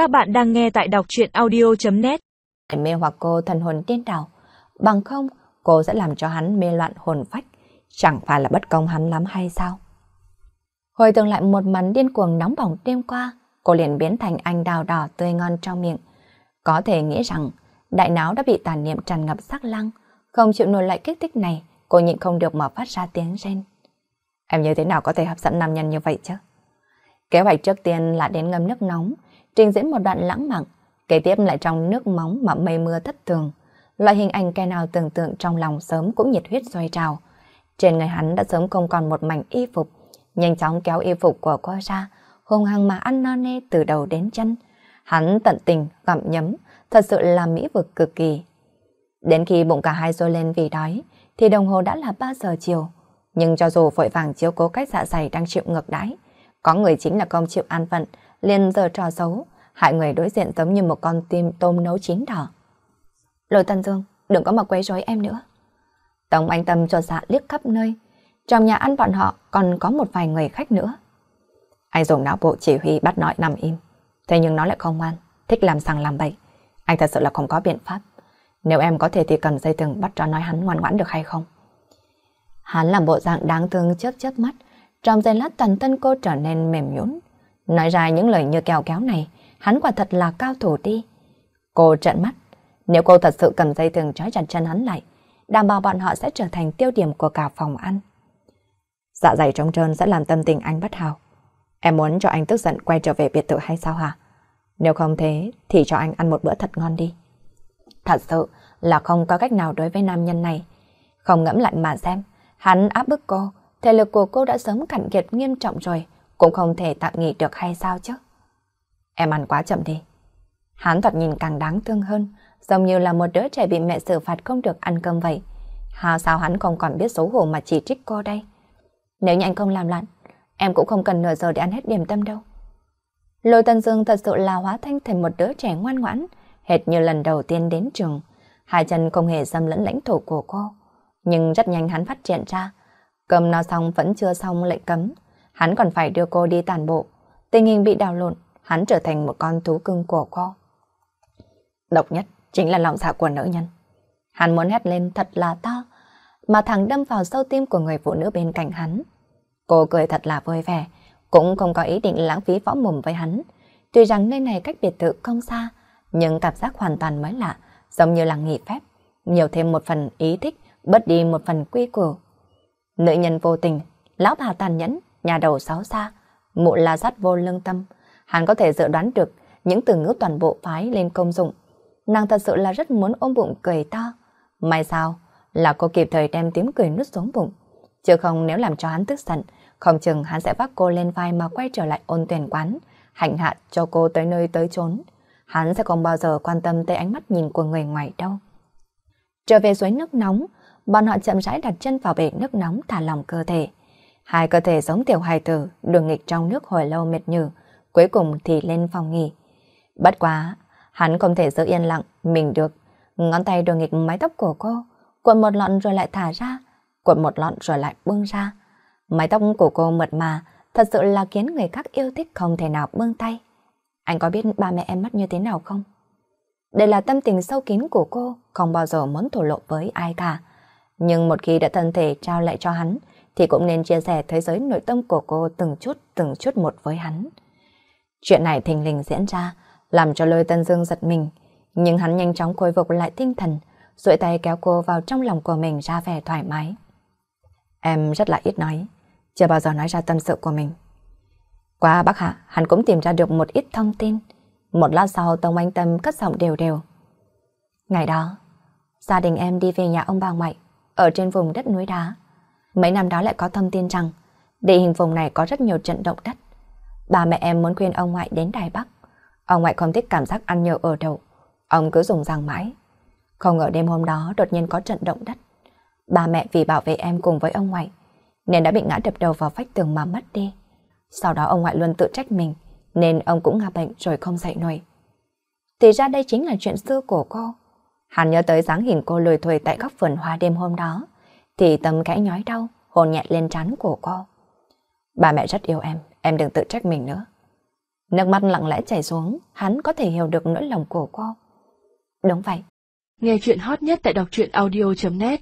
Các bạn đang nghe tại đọc chuyện audio.net Mê hoặc cô thần hồn điên đảo. Bằng không, cô sẽ làm cho hắn mê loạn hồn phách. Chẳng phải là bất công hắn lắm hay sao? Hồi tưởng lại một màn điên cuồng nóng bỏng đêm qua, cô liền biến thành anh đào đỏ tươi ngon trong miệng. Có thể nghĩ rằng, đại não đã bị tàn niệm tràn ngập sắc lăng, không chịu nổi lại kích thích này, cô nhịn không được mà phát ra tiếng rên. Em như thế nào có thể hấp dẫn nam nhân như vậy chứ? Kế hoạch trước tiên là đến ngâm nước nóng, trình diễn một đoạn lãng mạn, kế tiếp lại trong nước móng mà mây mưa thất thường. Loại hình ảnh cái nào tưởng tượng trong lòng sớm cũng nhiệt huyết xoay trào. Trên người hắn đã sớm không còn một mảnh y phục, nhanh chóng kéo y phục của cô ra, hung hăng mà ăn no nê từ đầu đến chân. Hắn tận tình, gặm nhấm, thật sự là mỹ vực cực kỳ. Đến khi bụng cả hai rôi lên vì đói, thì đồng hồ đã là 3 giờ chiều. Nhưng cho dù vội vàng chiếu cố cách dạ dày đang chịu ngược đãi, có người chính là công chịu an phận, liền giờ trò xấu, hại người đối diện giống như một con tim tôm nấu chín đỏ. Lôi Tân Dương, đừng có mà quấy rối em nữa. Tổng anh Tâm cho dạ liếc khắp nơi. Trong nhà ăn bọn họ còn có một vài người khách nữa. Anh dùng não bộ chỉ huy bắt nói nằm im. Thế nhưng nó lại không ngoan, thích làm sằng làm bậy. Anh thật sự là không có biện pháp. Nếu em có thể thì cầm dây thừng bắt cho nói hắn ngoan ngoãn được hay không? Hắn làm bộ dạng đáng thương chớp chớp mắt. Trong giây lát toàn thân cô trở nên mềm nhũn. Nói ra những lời như kèo kéo này, hắn quả thật là cao thủ đi. Cô trợn mắt. Nếu cô thật sự cầm dây thừng trói chặt chân hắn lại, đảm bảo bọn họ sẽ trở thành tiêu điểm của cả phòng ăn. Dạ dày trống trơn sẽ làm tâm tình anh bất hào. Em muốn cho anh tức giận quay trở về biệt thự hay sao hả? Nếu không thế thì cho anh ăn một bữa thật ngon đi. Thật sự là không có cách nào đối với nam nhân này. Không ngẫm lại mà xem, hắn áp bức cô, thể lực của cô đã sớm cạn kiệt nghiêm trọng rồi, cũng không thể tạm nghỉ được hay sao chứ. Em ăn quá chậm đi. Hắn thoạt nhìn càng đáng thương hơn, giống như là một đứa trẻ bị mẹ xử phạt không được ăn cơm vậy. Hà sao hắn không còn biết xấu hổ mà chỉ trích cô đây? Nếu như anh không làm loạn, em cũng không cần nửa giờ để ăn hết điểm tâm đâu. Lôi Tân Dương thật sự là hóa thanh thành một đứa trẻ ngoan ngoãn, hệt như lần đầu tiên đến trường. Hai chân không hề xâm lẫn lãnh thổ của cô. Nhưng rất nhanh hắn phát triển ra. Cơm no xong vẫn chưa xong lệnh cấm. Hắn còn phải đưa cô đi tàn bộ. Tình hình bị đào lộn, hắn trở thành một con thú cưng của cô. Độc nhất chính là lòng dạ của nữ nhân. Hắn muốn hét lên thật là to, mà thằng đâm vào sâu tim của người phụ nữ bên cạnh hắn. Cô cười thật là vui vẻ, cũng không có ý định lãng phí võ mồm với hắn. Tuy rằng nơi này cách biệt thự không xa, nhưng cảm giác hoàn toàn mới lạ, giống như là nghỉ phép, nhiều thêm một phần ý thích, bớt đi một phần quy củ. Nữ nhân vô tình, lão bà tàn nhẫn, nhà đầu sáu xa, mụ la sắt vô lương tâm. Hắn có thể dự đoán được những từ ngữ toàn bộ phái lên công dụng. Nàng thật sự là rất muốn ôm bụng cười to. May sao là cô kịp thời đem tiếng cười nút xuống bụng. Chứ không nếu làm cho hắn tức giận, không chừng hắn sẽ vác cô lên vai mà quay trở lại ôn tuyển quán, hành hạ cho cô tới nơi tới chốn. Hắn sẽ không bao giờ quan tâm tới ánh mắt nhìn của người ngoài đâu. Trở về suối nước nóng, bọn họ chậm rãi đặt chân vào bể nước nóng thả lòng cơ thể. Hai cơ thể giống tiểu hài tử, đường nghịch trong nước hồi lâu mệt nhừ, cuối cùng thì lên phòng nghỉ. Bất quá, hắn không thể giữ yên lặng, mình được. Ngón tay đường nghịch mái tóc của cô, cuộn một lọn rồi lại thả ra, cuộn một lọn rồi lại bưng ra. Mái tóc của cô mượt mà, thật sự là khiến người khác yêu thích không thể nào bưng tay. Anh có biết ba mẹ em mất như thế nào không? Đây là tâm tình sâu kín của cô, không bao giờ muốn thổ lộ với ai cả. Nhưng một khi đã thân thể trao lại cho hắn, thì cũng nên chia sẻ thế giới nội tâm của cô từng chút từng chút một với hắn. Chuyện này thình lình diễn ra, làm cho lôi tân dương giật mình, nhưng hắn nhanh chóng khôi phục lại tinh thần, duỗi tay kéo cô vào trong lòng của mình ra vẻ thoải mái. Em rất là ít nói, chưa bao giờ nói ra tâm sự của mình. Qua bác Hạ, hắn cũng tìm ra được một ít thông tin. Một lát sau Tông Anh Tâm cất giọng đều đều. Ngày đó, gia đình em đi về nhà ông bà ngoại, ở trên vùng đất núi đá. Mấy năm đó lại có thông tin rằng, địa hình vùng này có rất nhiều trận động đất. Bà mẹ em muốn khuyên ông ngoại đến Đài Bắc. Ông ngoại không thích cảm giác ăn nhờ ở đầu. Ông cứ dùng rằng mãi. Không ngờ đêm hôm đó đột nhiên có trận động đất. Bà mẹ vì bảo vệ em cùng với ông ngoại, nên đã bị ngã đập đầu vào vách tường mà mất đi. Sau đó ông ngoại luôn tự trách mình, nên ông cũng ngã bệnh rồi không dậy nổi. Thì ra đây chính là chuyện xưa của cô. Hắn nhớ tới dáng hình cô lười thổi tại góc vườn hoa đêm hôm đó thì tâm khẽ nhói đau, hồn nhẹ lên trán của cô. Bà mẹ rất yêu em, em đừng tự trách mình nữa. Nước mắt lặng lẽ chảy xuống, hắn có thể hiểu được nỗi lòng của cô. Đúng vậy. Nghe chuyện hot nhất tại đọc truyện audio.net